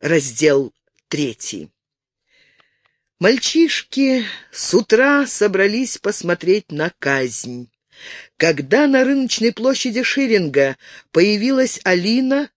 Раздел третий. Мальчишки с утра собрались посмотреть на казнь. Когда на рыночной площади Ширинга появилась Алина,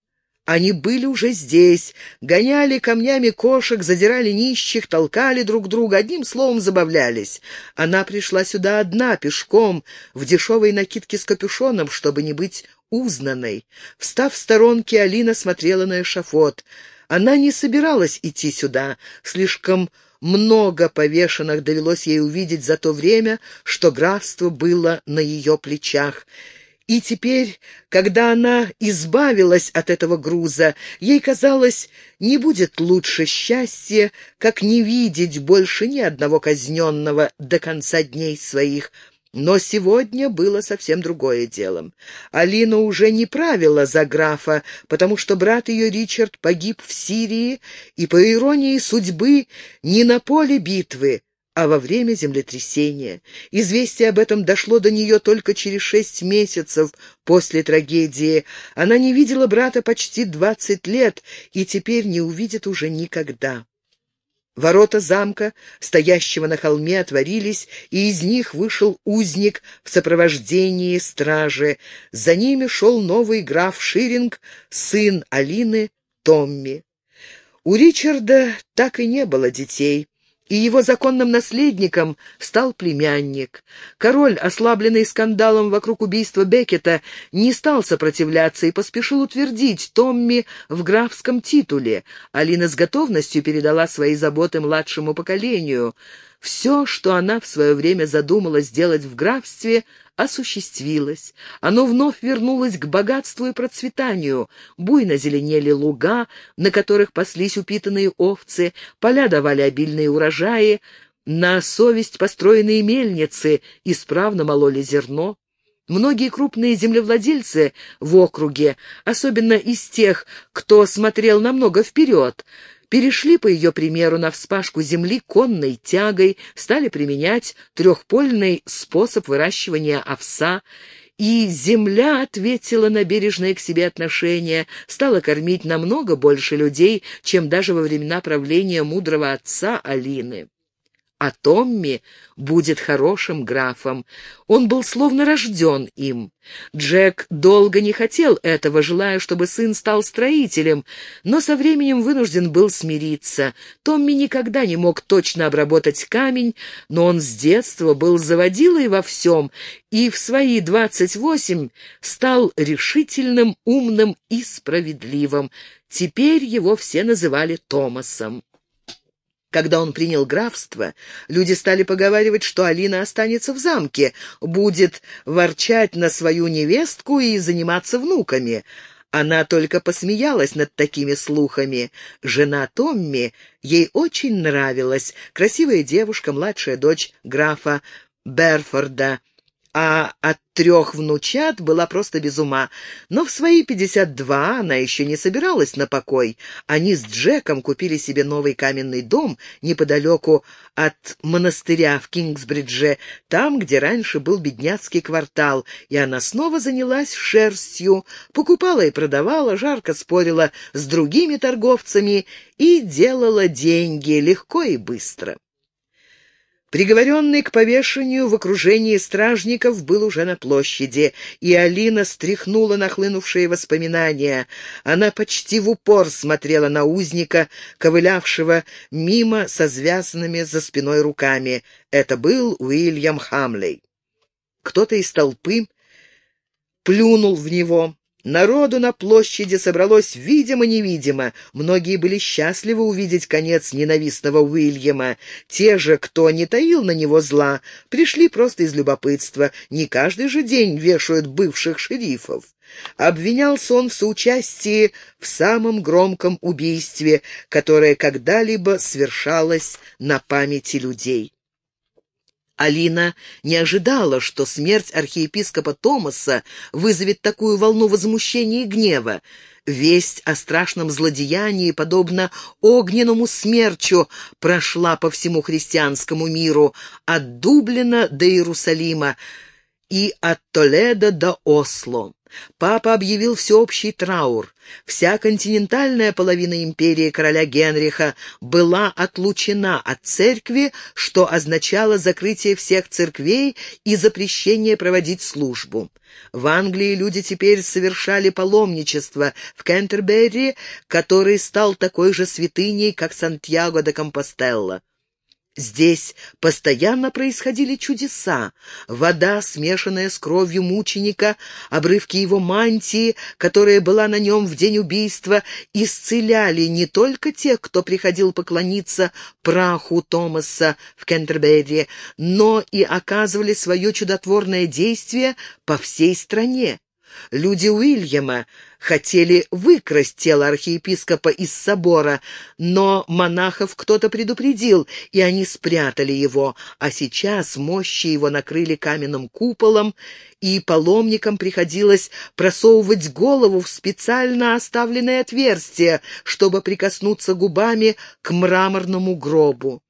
они были уже здесь, гоняли камнями кошек, задирали нищих, толкали друг друга, одним словом забавлялись. Она пришла сюда одна, пешком, в дешевой накидке с капюшоном, чтобы не быть узнанной. Встав в сторонке, Алина смотрела на эшафот. Она не собиралась идти сюда, слишком много повешенных довелось ей увидеть за то время, что графство было на ее плечах. И теперь, когда она избавилась от этого груза, ей казалось, не будет лучше счастья, как не видеть больше ни одного казненного до конца дней своих, но сегодня было совсем другое дело. Алина уже не правила за графа, потому что брат ее Ричард погиб в Сирии, и, по иронии судьбы, не на поле битвы, а во время землетрясения. Известие об этом дошло до нее только через шесть месяцев после трагедии. Она не видела брата почти двадцать лет и теперь не увидит уже никогда. Ворота замка, стоящего на холме, отворились, и из них вышел узник в сопровождении стражи. За ними шел новый граф Ширинг, сын Алины, Томми. У Ричарда так и не было детей и его законным наследником стал племянник. Король, ослабленный скандалом вокруг убийства Беккета, не стал сопротивляться и поспешил утвердить Томми в графском титуле. Алина с готовностью передала свои заботы младшему поколению — все, что она в свое время задумала сделать в графстве, осуществилось. Оно вновь вернулось к богатству и процветанию. Буйно зеленели луга, на которых паслись упитанные овцы, поля давали обильные урожаи, на совесть построенные мельницы исправно мололи зерно. Многие крупные землевладельцы в округе, особенно из тех, кто смотрел намного вперед, перешли по ее примеру на вспашку земли конной тягой, стали применять трехпольный способ выращивания овса, и земля ответила на бережное к себе отношение, стала кормить намного больше людей, чем даже во времена правления мудрого отца Алины а Томми будет хорошим графом. Он был словно рожден им. Джек долго не хотел этого, желая, чтобы сын стал строителем, но со временем вынужден был смириться. Томми никогда не мог точно обработать камень, но он с детства был заводилой во всем и в свои двадцать восемь стал решительным, умным и справедливым. Теперь его все называли Томасом. Когда он принял графство, люди стали поговаривать, что Алина останется в замке, будет ворчать на свою невестку и заниматься внуками. Она только посмеялась над такими слухами. Жена Томми ей очень нравилась, красивая девушка, младшая дочь графа Берфорда а от трех внучат была просто без ума. Но в свои пятьдесят два она еще не собиралась на покой. Они с Джеком купили себе новый каменный дом неподалеку от монастыря в Кингсбридже, там, где раньше был бедняцкий квартал, и она снова занялась шерстью, покупала и продавала, жарко спорила с другими торговцами и делала деньги легко и быстро. Приговоренный к повешению в окружении стражников был уже на площади, и Алина стряхнула нахлынувшие воспоминания. Она почти в упор смотрела на узника, ковылявшего мимо со связанными за спиной руками. Это был Уильям Хамлей. Кто-то из толпы плюнул в него. Народу на площади собралось видимо-невидимо. Многие были счастливы увидеть конец ненавистного Уильяма. Те же, кто не таил на него зла, пришли просто из любопытства. Не каждый же день вешают бывших шерифов. Обвинялся он в соучастии в самом громком убийстве, которое когда-либо свершалось на памяти людей. Алина не ожидала, что смерть архиепископа Томаса вызовет такую волну возмущения и гнева. Весть о страшном злодеянии, подобно огненному смерчу, прошла по всему христианскому миру, от Дублина до Иерусалима, и от Толедо до Осло. Папа объявил всеобщий траур. Вся континентальная половина империи короля Генриха была отлучена от церкви, что означало закрытие всех церквей и запрещение проводить службу. В Англии люди теперь совершали паломничество в Кентерберри, который стал такой же святыней, как Сантьяго де Компостелло. Здесь постоянно происходили чудеса. Вода, смешанная с кровью мученика, обрывки его мантии, которая была на нем в день убийства, исцеляли не только тех, кто приходил поклониться праху Томаса в Кентерберри, но и оказывали свое чудотворное действие по всей стране. Люди Уильяма хотели выкрасть тело архиепископа из собора, но монахов кто-то предупредил, и они спрятали его, а сейчас мощи его накрыли каменным куполом, и паломникам приходилось просовывать голову в специально оставленное отверстие, чтобы прикоснуться губами к мраморному гробу.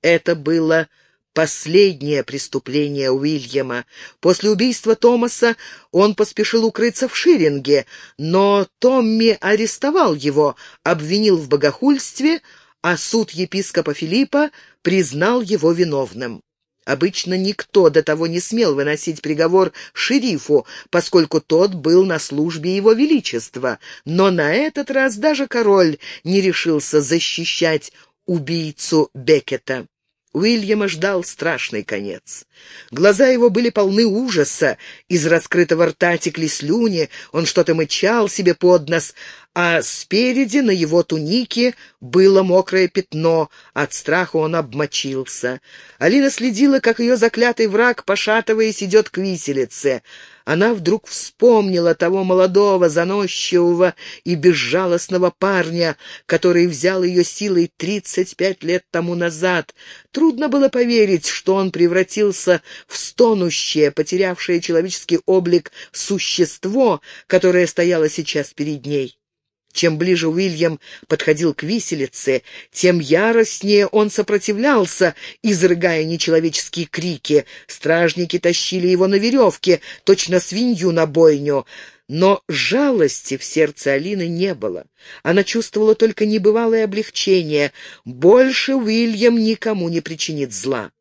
Это было последнее преступление Уильяма. После убийства Томаса он поспешил укрыться в Ширинге, но Томми арестовал его, обвинил в богохульстве, а суд епископа Филиппа признал его виновным. Обычно никто до того не смел выносить приговор шерифу, поскольку тот был на службе его величества, но на этот раз даже король не решился защищать убийцу Беккета. Уильяма ждал страшный конец. Глаза его были полны ужаса, из раскрытого рта текли слюни, он что-то мычал себе под нос, а спереди на его тунике было мокрое пятно, от страха он обмочился. Алина следила, как ее заклятый враг, пошатываясь, идет к виселице. Она вдруг вспомнила того молодого, заносчивого и безжалостного парня, который взял ее силой тридцать пять лет тому назад. Трудно было поверить, что он превратился в стонущее, потерявшее человеческий облик существо, которое стояло сейчас перед ней. Чем ближе Уильям подходил к виселице, тем яростнее он сопротивлялся, изрыгая нечеловеческие крики. Стражники тащили его на веревке, точно свинью на бойню. Но жалости в сердце Алины не было. Она чувствовала только небывалое облегчение. Больше Уильям никому не причинит зла.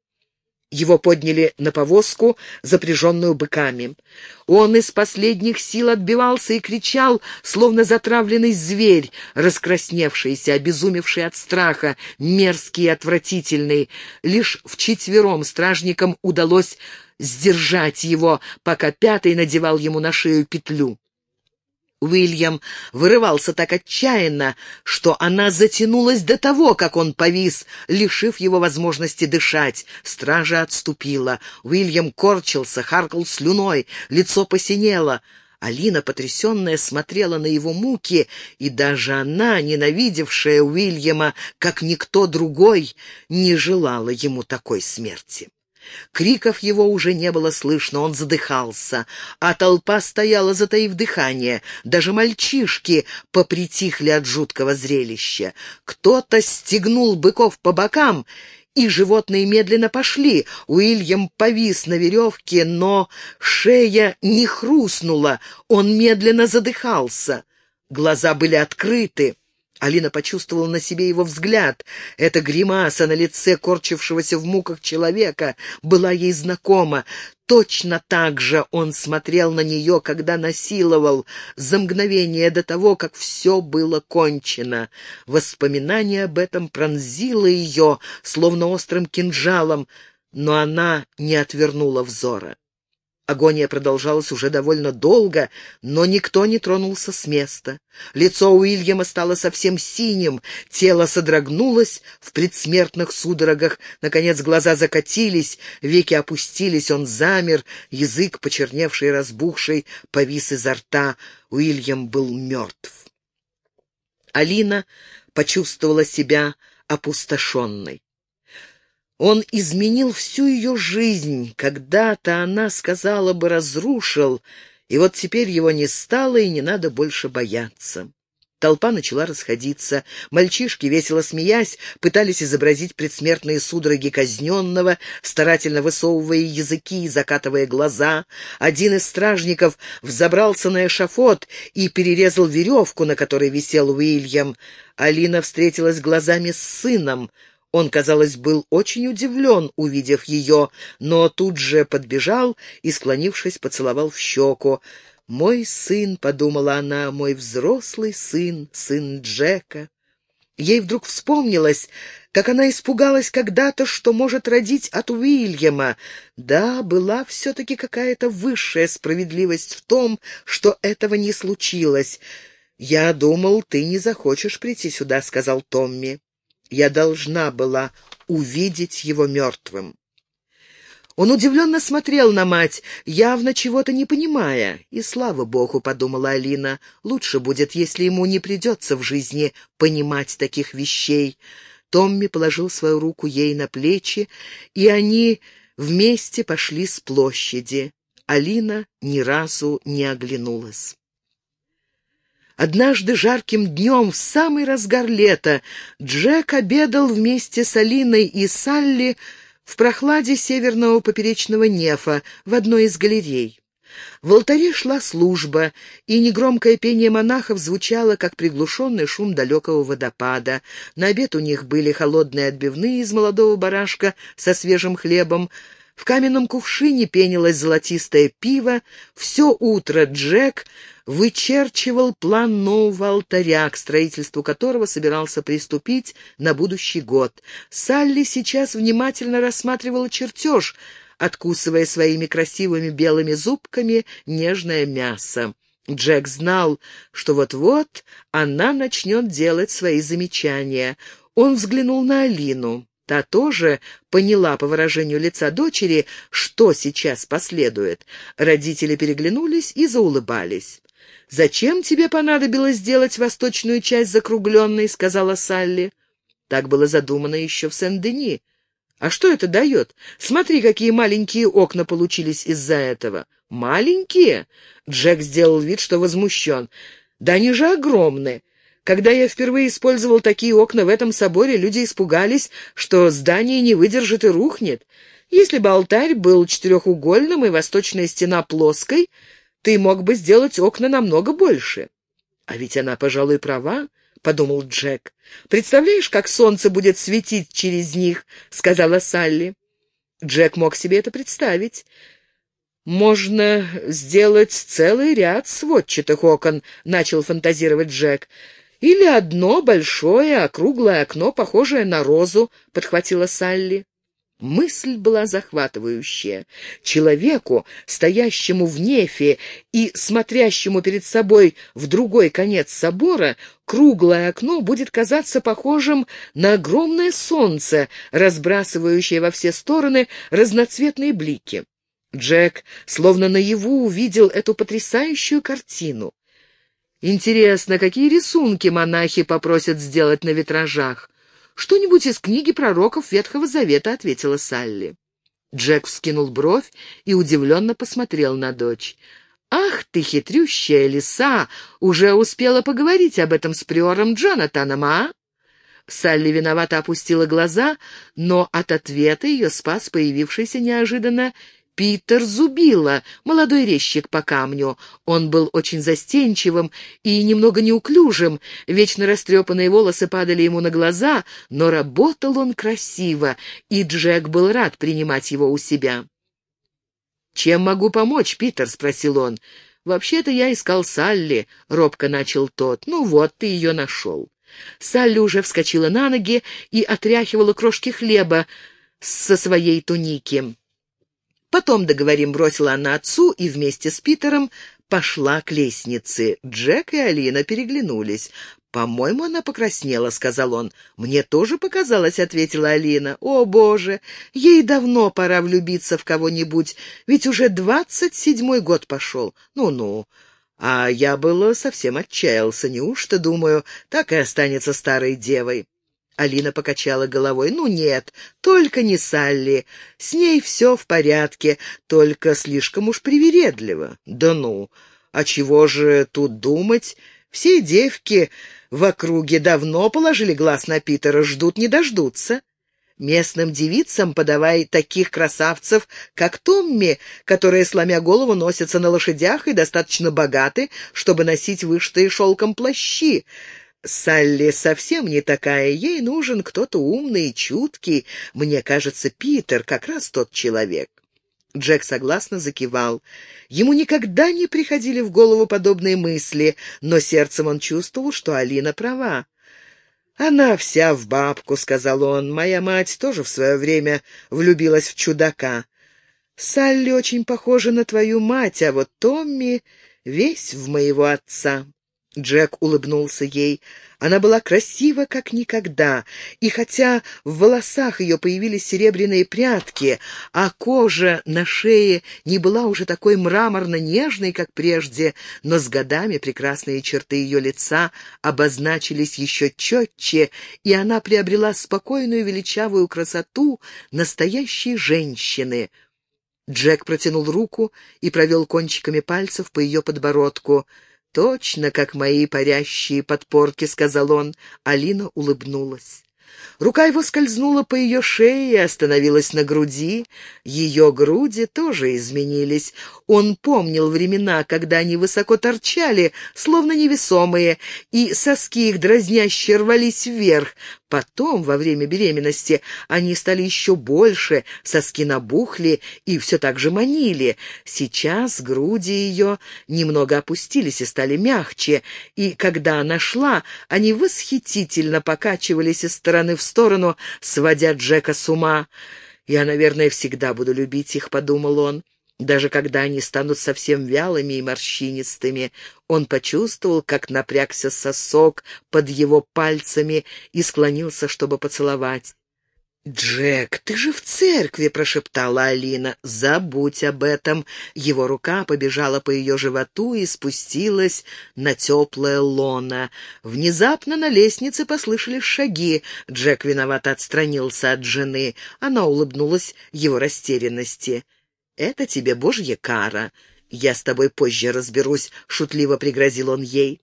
Его подняли на повозку, запряженную быками. Он из последних сил отбивался и кричал, словно затравленный зверь, раскрасневшийся, обезумевший от страха, мерзкий и отвратительный. Лишь вчетвером стражникам удалось сдержать его, пока пятый надевал ему на шею петлю. Уильям вырывался так отчаянно, что она затянулась до того, как он повис, лишив его возможности дышать. Стража отступила. Уильям корчился, харкал слюной, лицо посинело. Алина, потрясенная, смотрела на его муки, и даже она, ненавидевшая Уильяма, как никто другой, не желала ему такой смерти. Криков его уже не было слышно, он задыхался, а толпа стояла, затаив дыхание. Даже мальчишки попритихли от жуткого зрелища. Кто-то стегнул быков по бокам, и животные медленно пошли. Уильям повис на веревке, но шея не хрустнула, он медленно задыхался. Глаза были открыты. Алина почувствовала на себе его взгляд. Эта гримаса на лице корчившегося в муках человека была ей знакома. Точно так же он смотрел на нее, когда насиловал, за мгновение до того, как все было кончено. Воспоминание об этом пронзило ее, словно острым кинжалом, но она не отвернула взора. Агония продолжалась уже довольно долго, но никто не тронулся с места. Лицо Уильяма стало совсем синим, тело содрогнулось в предсмертных судорогах, наконец глаза закатились, веки опустились, он замер, язык, почерневший и разбухший, повис изо рта. Уильям был мертв. Алина почувствовала себя опустошенной. Он изменил всю ее жизнь. Когда-то она, сказала бы, разрушил, и вот теперь его не стало, и не надо больше бояться. Толпа начала расходиться. Мальчишки, весело смеясь, пытались изобразить предсмертные судороги казненного, старательно высовывая языки и закатывая глаза. Один из стражников взобрался на эшафот и перерезал веревку, на которой висел Уильям. Алина встретилась глазами с сыном. Он, казалось, был очень удивлен, увидев ее, но тут же подбежал и, склонившись, поцеловал в щеку. «Мой сын», — подумала она, — «мой взрослый сын, сын Джека». Ей вдруг вспомнилось, как она испугалась когда-то, что может родить от Уильяма. Да, была все-таки какая-то высшая справедливость в том, что этого не случилось. «Я думал, ты не захочешь прийти сюда», — сказал Томми. «Я должна была увидеть его мертвым». Он удивленно смотрел на мать, явно чего-то не понимая. И слава богу, подумала Алина, лучше будет, если ему не придется в жизни понимать таких вещей. Томми положил свою руку ей на плечи, и они вместе пошли с площади. Алина ни разу не оглянулась. Однажды жарким днем, в самый разгар лета, Джек обедал вместе с Алиной и Салли в прохладе северного поперечного нефа в одной из галерей. В алтаре шла служба, и негромкое пение монахов звучало, как приглушенный шум далекого водопада. На обед у них были холодные отбивные из молодого барашка со свежим хлебом, в каменном кувшине пенилось золотистое пиво. Все утро Джек вычерчивал план нового алтаря, к строительству которого собирался приступить на будущий год. Салли сейчас внимательно рассматривала чертеж, откусывая своими красивыми белыми зубками нежное мясо. Джек знал, что вот-вот она начнет делать свои замечания. Он взглянул на Алину. Та тоже поняла по выражению лица дочери, что сейчас последует. Родители переглянулись и заулыбались. «Зачем тебе понадобилось сделать восточную часть закругленной?» — сказала Салли. Так было задумано еще в Сен-Дени. «А что это дает? Смотри, какие маленькие окна получились из-за этого». «Маленькие?» — Джек сделал вид, что возмущен. «Да они же огромные. Когда я впервые использовал такие окна в этом соборе, люди испугались, что здание не выдержит и рухнет. Если бы алтарь был четырехугольным и восточная стена плоской, ты мог бы сделать окна намного больше. А ведь она, пожалуй, права, — подумал Джек. «Представляешь, как солнце будет светить через них?» — сказала Салли. Джек мог себе это представить. «Можно сделать целый ряд сводчатых окон», — начал фантазировать Джек. «Или одно большое округлое окно, похожее на розу», — подхватила Салли. Мысль была захватывающая. Человеку, стоящему в нефе и смотрящему перед собой в другой конец собора, круглое окно будет казаться похожим на огромное солнце, разбрасывающее во все стороны разноцветные блики. Джек словно наяву увидел эту потрясающую картину. Интересно, какие рисунки монахи попросят сделать на витражах? «Что-нибудь из книги пророков Ветхого Завета», — ответила Салли. Джек вскинул бровь и удивленно посмотрел на дочь. «Ах ты, хитрющая лиса! Уже успела поговорить об этом с приором Джонатаном, а?» Салли виновато опустила глаза, но от ответа ее спас появившийся неожиданно Питер Зубила, молодой резчик по камню. Он был очень застенчивым и немного неуклюжим, вечно растрепанные волосы падали ему на глаза, но работал он красиво, и Джек был рад принимать его у себя. «Чем могу помочь, Питер?» — спросил он. «Вообще-то я искал Салли», — робко начал тот. «Ну вот, ты ее нашел». Салли уже вскочила на ноги и отряхивала крошки хлеба со своей туники. Потом договорим, бросила она отцу и вместе с Питером пошла к лестнице. Джек и Алина переглянулись. «По-моему, она покраснела», — сказал он. «Мне тоже показалось», — ответила Алина. «О, Боже! Ей давно пора влюбиться в кого-нибудь, ведь уже двадцать седьмой год пошел. Ну-ну». А я было совсем отчаялся. Неужто, думаю, так и останется старой девой? Алина покачала головой. «Ну нет, только не Салли. С ней все в порядке, только слишком уж привередливо». «Да ну! А чего же тут думать? Все девки в округе давно положили глаз на Питера, ждут не дождутся. Местным девицам подавай таких красавцев, как Томми, которые, сломя голову, носятся на лошадях и достаточно богаты, чтобы носить вышитые шелком плащи. Салли совсем не такая, ей нужен кто-то умный и чуткий. Мне кажется, Питер как раз тот человек. Джек согласно закивал. Ему никогда не приходили в голову подобные мысли, но сердцем он чувствовал, что Алина права. «Она вся в бабку», — сказал он. «Моя мать тоже в свое время влюбилась в чудака. Салли очень похожа на твою мать, а вот Томми весь в моего отца». Джек улыбнулся ей. Она была красива, как никогда, и хотя в волосах ее появились серебряные прядки, а кожа на шее не была уже такой мраморно-нежной, как прежде, но с годами прекрасные черты ее лица обозначились еще четче, и она приобрела спокойную величавую красоту настоящей женщины. Джек протянул руку и провел кончиками пальцев по ее подбородку — «Точно, как мои парящие подпорки», — сказал он. Алина улыбнулась. Рука его скользнула по ее шее и остановилась на груди. Ее груди тоже изменились. Он помнил времена, когда они высоко торчали, словно невесомые, и соски их дразняще рвались вверх. Потом, во время беременности, они стали еще больше, соски набухли и все так же манили. Сейчас груди ее немного опустились и стали мягче, и когда она шла, они восхитительно покачивались из стороны в сторону, сводя Джека с ума. «Я, наверное, всегда буду любить их», — подумал он. Даже когда они станут совсем вялыми и морщинистыми, он почувствовал, как напрягся сосок под его пальцами и склонился, чтобы поцеловать. «Джек, ты же в церкви!» — прошептала Алина. «Забудь об этом!» Его рука побежала по ее животу и спустилась на теплое лоно. Внезапно на лестнице послышались шаги. Джек виновато отстранился от жены. Она улыбнулась его растерянности. «Это тебе божья кара. Я с тобой позже разберусь», — шутливо пригрозил он ей.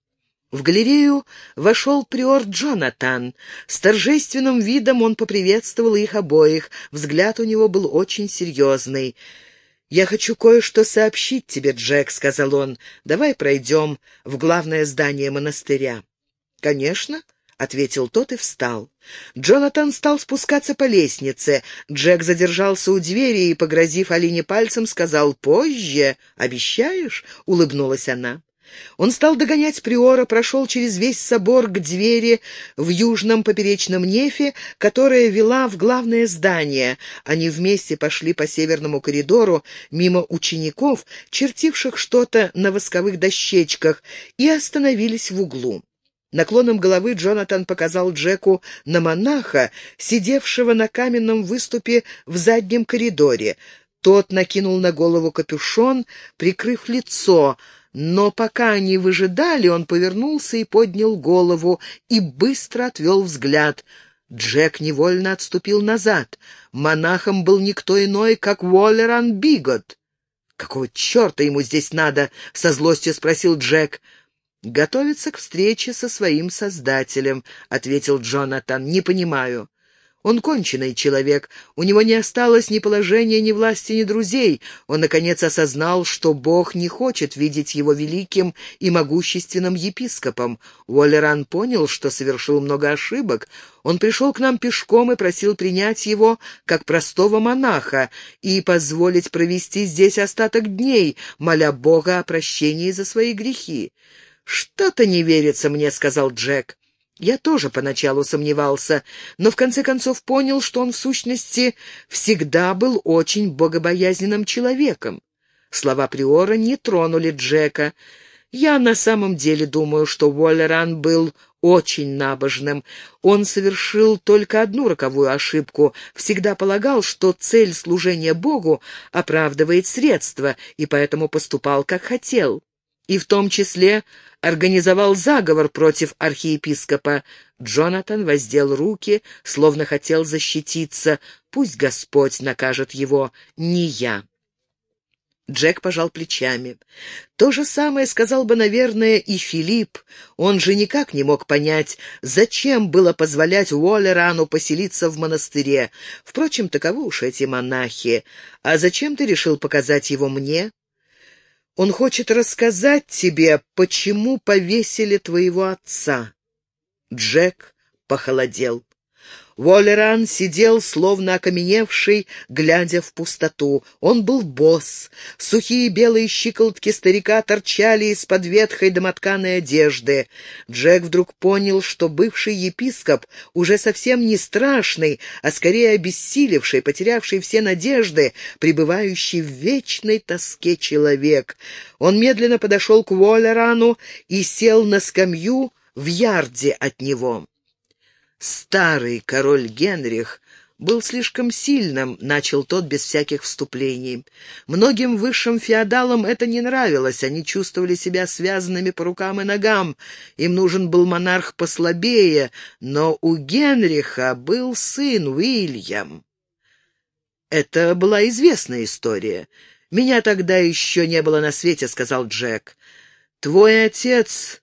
В галерею вошел приор Джонатан. С торжественным видом он поприветствовал их обоих. Взгляд у него был очень серьезный. «Я хочу кое-что сообщить тебе, Джек», — сказал он. «Давай пройдем в главное здание монастыря». «Конечно», — ответил тот и встал. Джонатан стал спускаться по лестнице. Джек задержался у двери и, погрозив Алине пальцем, сказал «Позже. Обещаешь?» — улыбнулась она. Он стал догонять приора, прошел через весь собор к двери в южном поперечном нефе, которая вела в главное здание. Они вместе пошли по северному коридору, мимо учеников, чертивших что-то на восковых дощечках, и остановились в углу. Наклоном головы Джонатан показал Джеку на монаха, сидевшего на каменном выступе в заднем коридоре. Тот накинул на голову капюшон, прикрыв лицо, но пока они выжидали, он повернулся и поднял голову, и быстро отвел взгляд. Джек невольно отступил назад. Монахом был никто иной, как Уоллеран Бигот. «Какого черта ему здесь надо?» — со злостью спросил Джек. «Готовится к встрече со своим создателем», — ответил Джонатан. «Не понимаю». Он конченый человек, у него не осталось ни положения, ни власти, ни друзей. Он, наконец, осознал, что Бог не хочет видеть его великим и могущественным епископом. Уоллеран понял, что совершил много ошибок. Он пришел к нам пешком и просил принять его как простого монаха и позволить провести здесь остаток дней, моля Бога о прощении за свои грехи. «Что-то не верится мне», — сказал Джек. Я тоже поначалу сомневался, но в конце концов понял, что он в сущности всегда был очень богобоязненным человеком. Слова Приора не тронули Джека. Я на самом деле думаю, что Уоллеран был очень набожным. Он совершил только одну роковую ошибку. Всегда полагал, что цель служения Богу оправдывает средства, и поэтому поступал, как хотел и в том числе организовал заговор против архиепископа. Джонатан воздел руки, словно хотел защититься. Пусть Господь накажет его, не я. Джек пожал плечами. То же самое сказал бы, наверное, и Филипп. Он же никак не мог понять, зачем было позволять Уоллерану поселиться в монастыре. Впрочем, таковы уж эти монахи. А зачем ты решил показать его мне? Он хочет рассказать тебе, почему повесили твоего отца. Джек похолодел. Волеран сидел, словно окаменевший, глядя в пустоту. Он был босс. Сухие белые щиколотки старика торчали из-под ветхой домотканой одежды. Джек вдруг понял, что бывший епископ уже совсем не страшный, а скорее обессилевший, потерявший все надежды, пребывающий в вечной тоске человек. Он медленно подошел к Волерану и сел на скамью в ярде от него. Старый король Генрих был слишком сильным, начал тот без всяких вступлений. Многим высшим феодалам это не нравилось, они чувствовали себя связанными по рукам и ногам. Им нужен был монарх послабее, но у Генриха был сын Уильям. Это была известная история. «Меня тогда еще не было на свете», — сказал Джек. «Твой отец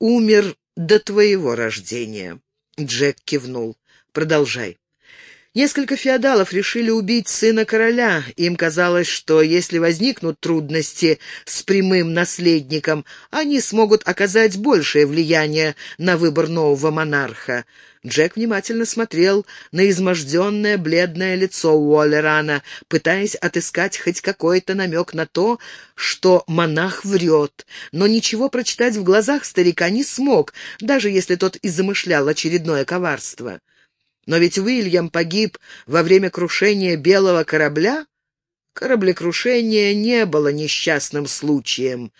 умер до твоего рождения». Джек кивнул. «Продолжай». Несколько феодалов решили убить сына короля. Им казалось, что если возникнут трудности с прямым наследником, они смогут оказать большее влияние на выбор нового монарха. Джек внимательно смотрел на изможденное бледное лицо Уоллерана, пытаясь отыскать хоть какой-то намек на то, что монах врет, но ничего прочитать в глазах старика не смог, даже если тот и замышлял очередное коварство. Но ведь Уильям погиб во время крушения белого корабля. Кораблекрушение не было несчастным случаем.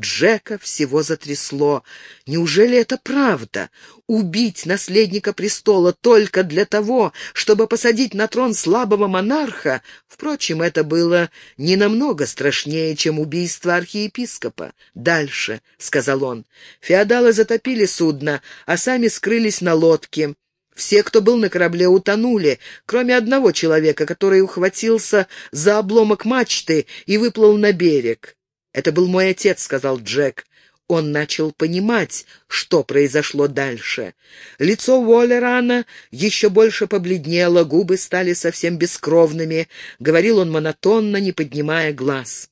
Джека всего затрясло. Неужели это правда? Убить наследника престола только для того, чтобы посадить на трон слабого монарха? Впрочем, это было не намного страшнее, чем убийство архиепископа. «Дальше», — сказал он, — «феодалы затопили судно, а сами скрылись на лодке». Все, кто был на корабле, утонули, кроме одного человека, который ухватился за обломок мачты и выплыл на берег. «Это был мой отец», — сказал Джек. Он начал понимать, что произошло дальше. Лицо Уоллерана еще больше побледнело, губы стали совсем бескровными. Говорил он монотонно, не поднимая глаз.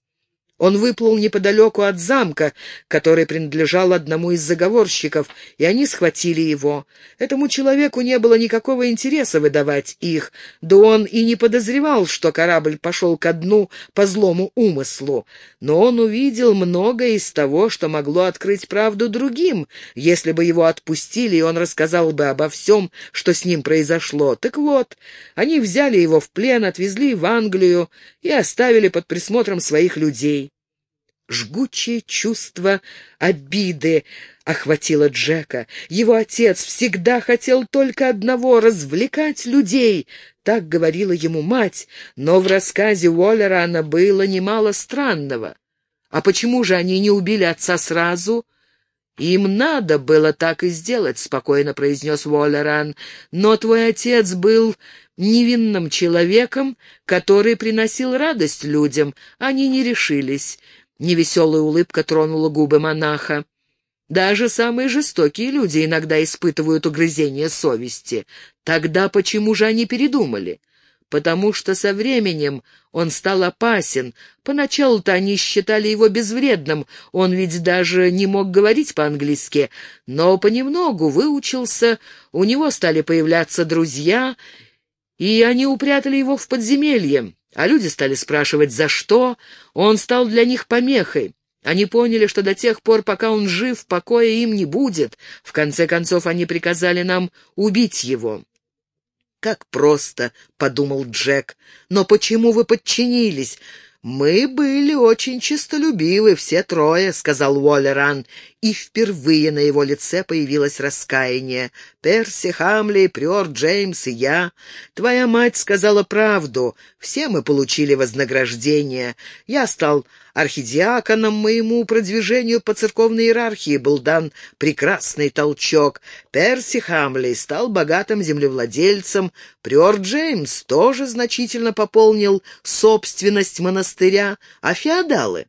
Он выплыл неподалеку от замка, который принадлежал одному из заговорщиков, и они схватили его. Этому человеку не было никакого интереса выдавать их, да он и не подозревал, что корабль пошел ко дну по злому умыслу. Но он увидел многое из того, что могло открыть правду другим, если бы его отпустили, и он рассказал бы обо всем, что с ним произошло. Так вот, они взяли его в плен, отвезли в Англию и оставили под присмотром своих людей. Жгучее чувство обиды охватило Джека. Его отец всегда хотел только одного — развлекать людей. Так говорила ему мать, но в рассказе Уоллерана было немало странного. А почему же они не убили отца сразу? «Им надо было так и сделать», — спокойно произнес Уоллеран. «Но твой отец был невинным человеком, который приносил радость людям. Они не решились. Невеселая улыбка тронула губы монаха. Даже самые жестокие люди иногда испытывают угрызение совести. Тогда почему же они передумали? Потому что со временем он стал опасен. Поначалу-то они считали его безвредным, он ведь даже не мог говорить по-английски, но понемногу выучился, у него стали появляться друзья, и они упрятали его в подземелье. А люди стали спрашивать, за что. Он стал для них помехой. Они поняли, что до тех пор, пока он жив, покоя им не будет. В конце концов, они приказали нам убить его. «Как просто», — подумал Джек. «Но почему вы подчинились? «Мы были очень честолюбивы, все трое», — сказал Уоллеран, и впервые на его лице появилось раскаяние. «Перси, Хамли, Приор, Джеймс и я. Твоя мать сказала правду. Все мы получили вознаграждение. Я стал Архидиаконом моему продвижению по церковной иерархии был дан прекрасный толчок. Перси Хамлей стал богатым землевладельцем. Приор Джеймс тоже значительно пополнил собственность монастыря, а феодалы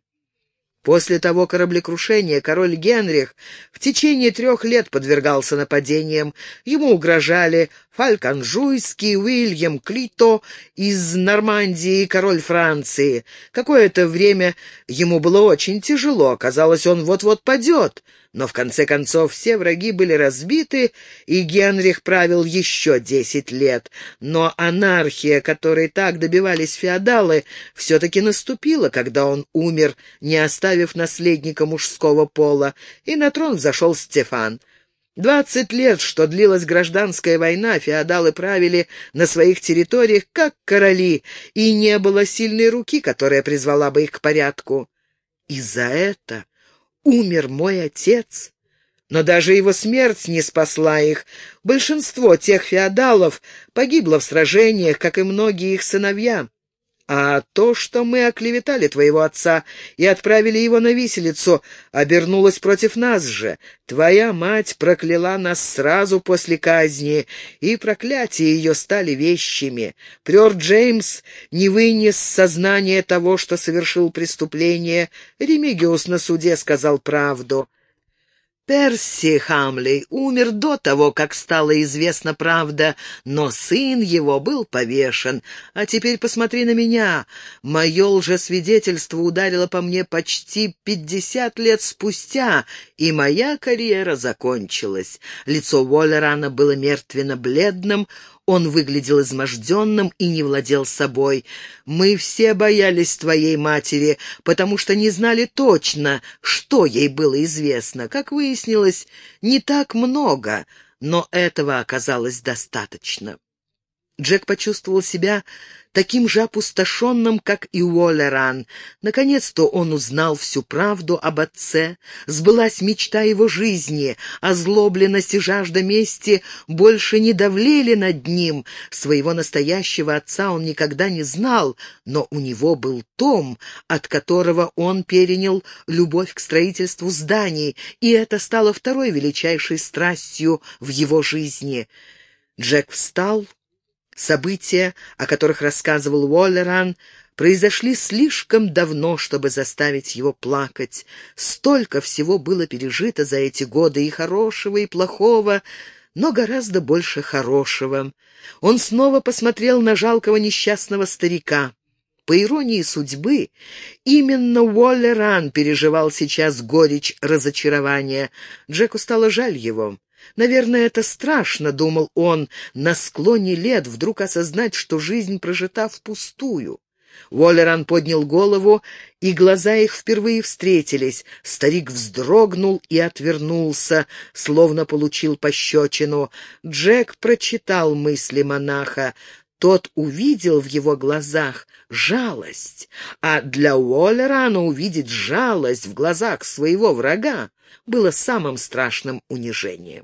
После того кораблекрушения король Генрих в течение трех лет подвергался нападениям. Ему угрожали Фальканжуйский, Уильям Клито из Нормандии король Франции. Какое-то время ему было очень тяжело, казалось, он вот-вот падет. Но в конце концов все враги были разбиты, и Генрих правил еще десять лет. Но анархия, которой так добивались феодалы, все-таки наступила, когда он умер, не оставив наследника мужского пола, и на трон взошел Стефан. Двадцать лет, что длилась гражданская война, феодалы правили на своих территориях как короли, и не было сильной руки, которая призвала бы их к порядку. И за это умер мой отец. Но даже его смерть не спасла их. Большинство тех феодалов погибло в сражениях, как и многие их сыновья. А то, что мы оклеветали твоего отца и отправили его на виселицу, обернулось против нас же. Твоя мать прокляла нас сразу после казни, и проклятия ее стали вещами. Прер Джеймс не вынес сознания того, что совершил преступление. Ремигиус на суде сказал правду. Перси Хамлей умер до того, как стала известна правда, но сын его был повешен. А теперь посмотри на меня. Мое лжесвидетельство ударило по мне почти пятьдесят лет спустя, и моя карьера закончилась. Лицо Уоллерана было мертвенно-бледным, он выглядел изможденным и не владел собой. «Мы все боялись твоей матери, потому что не знали точно, что ей было известно. Как выяснилось, не так много, но этого оказалось достаточно». Джек почувствовал себя таким же опустошенным, как и Уоллеран. Наконец-то он узнал всю правду об отце, сбылась мечта его жизни, озлобленность и жажда мести больше не давлели над ним. Своего настоящего отца он никогда не знал, но у него был Том, от которого он перенял любовь к строительству зданий, и это стало второй величайшей страстью в его жизни. Джек встал, События, о которых рассказывал Уоллеран, произошли слишком давно, чтобы заставить его плакать. Столько всего было пережито за эти годы, и хорошего, и плохого, но гораздо больше хорошего. Он снова посмотрел на жалкого несчастного старика. По иронии судьбы, именно Уоллеран переживал сейчас горечь разочарования. Джеку стало жаль его. Наверное, это страшно, — думал он, — на склоне лет вдруг осознать, что жизнь прожита впустую. Уоллеран поднял голову, и глаза их впервые встретились. Старик вздрогнул и отвернулся, словно получил пощечину. Джек прочитал мысли монаха. Тот увидел в его глазах жалость, а для Уоллерана увидеть жалость в глазах своего врага было самым страшным унижением.